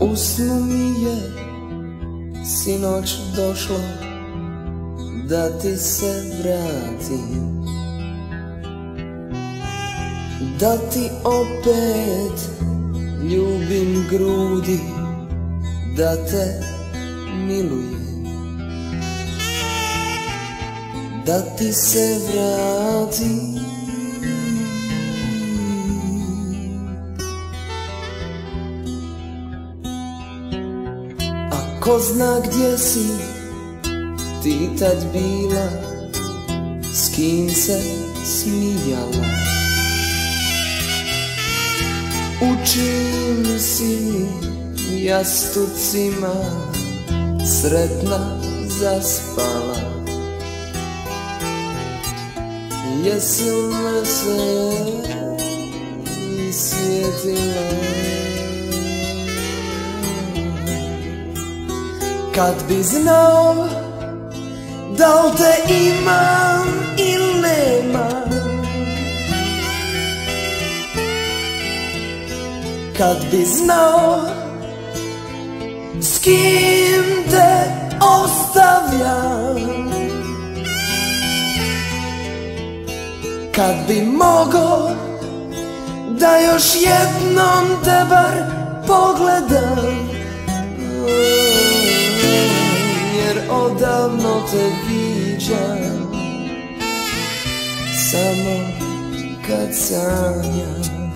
U mi je sinoć došlo da ti se vratim Da ti opet ljubim grudi Da te milujem. Da ti se vratim Ko zna gdje si ti tad bila S kim se smijala. U čim si jastucima Sretna zaspala? Jesi me se sjetila Kad bi znao da li te imam ili nema. Kad bi znao s kim te ostavljam. Kad bi mogo da još jednom te bar pogledam Samo kad sanjam.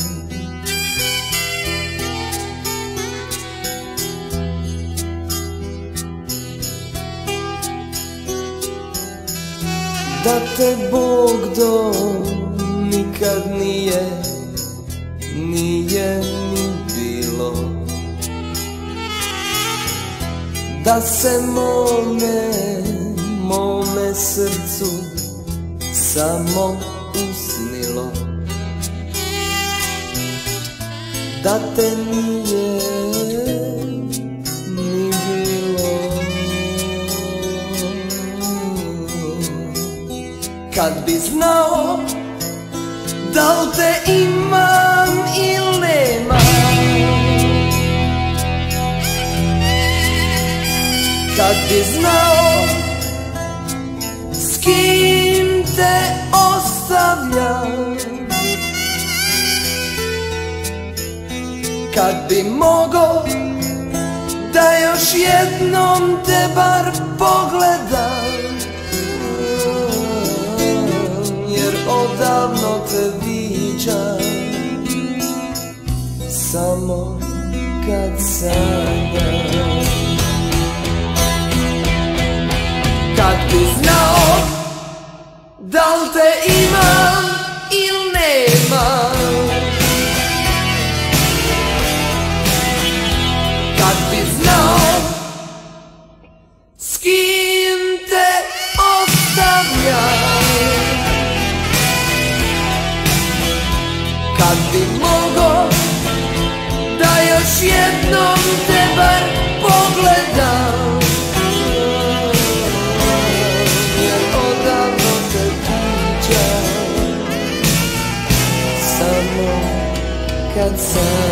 Da te Bog do nikad nije Nije ni bilo. Da se mome, mome srcu samo usnilo. Da te nije ni bilo. Kad bi znao da li te imam ili nema Kad bi znao s te ostavljam. Kad bi mogo da još jednom te bar pogledam Jer odavno te viđam. Samo kad sanjam Kad bi znam Dan te iemand il nema. Kad bi znao S kim te ostavlja Kad bi mogao Da još jednom te bar pogledam. like